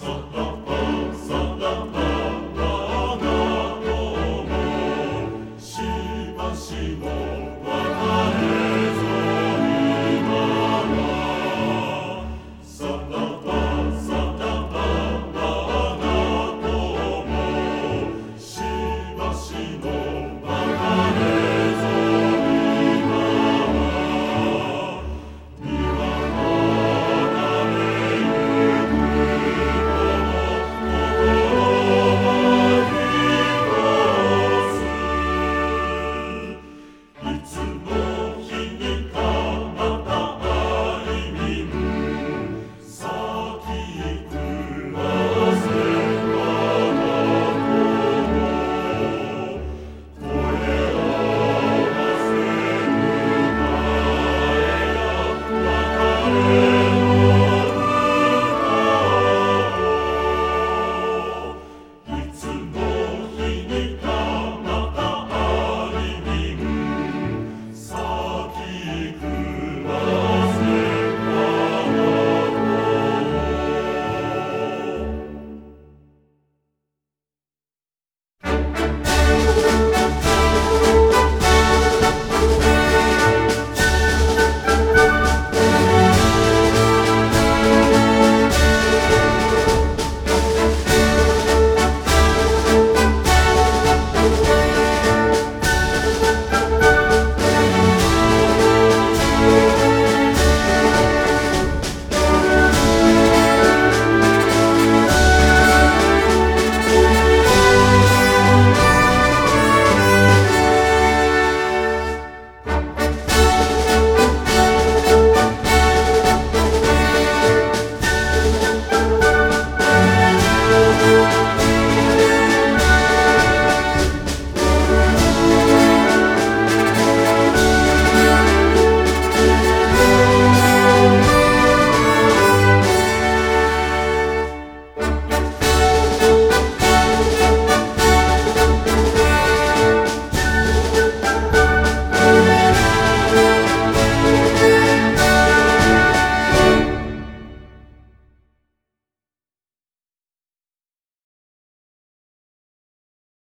Solo, oh.